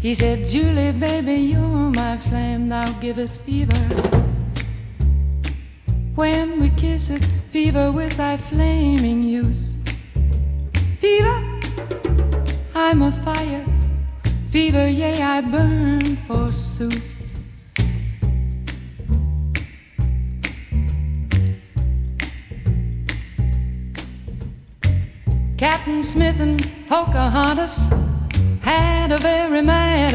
he said, Julie, baby, you're my flame, thou givest fever. When we kiss it, fever with thy flaming youth. Fever, I'm a fire. Fever, yea, I burn forsooth. Captain Smith and Pocahontas had a very